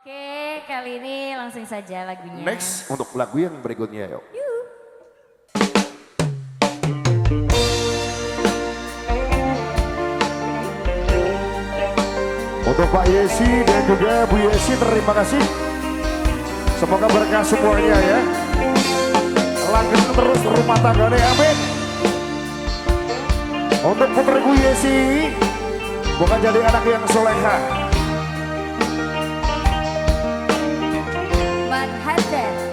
Oke, kali ini langsung saja lagunya. Next untuk lagu yang berikutnya yuk. Untuk Pak Yesi dan juga Bu Yesi terima kasih. Semoga berkah semuanya ya. Langgeng terus rumah tangganya amin. Untuk putriku Yesi, bukan jadi anak yang soleha. Café